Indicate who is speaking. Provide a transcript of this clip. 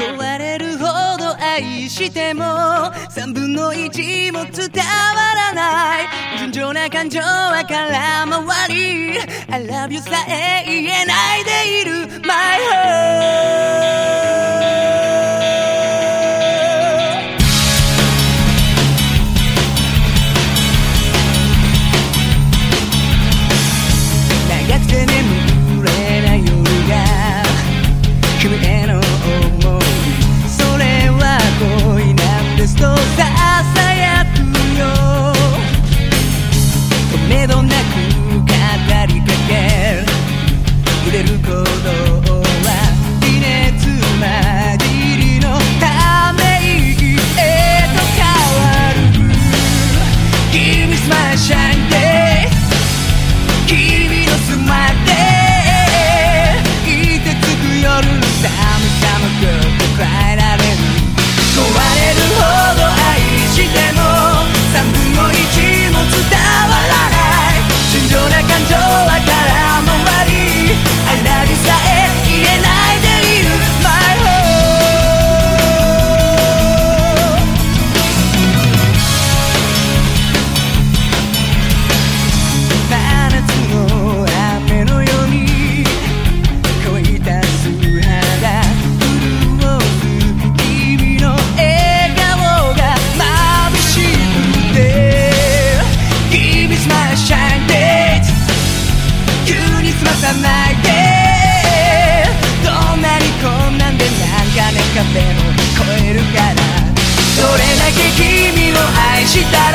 Speaker 1: 壊れるほど愛しても3分の1も伝わらない。純情な感情は空回り。I love you さえ言えないでいる。My heart smash and get らないで。どんなに困難でなんかね壁も越えるから。どれだけ君を愛した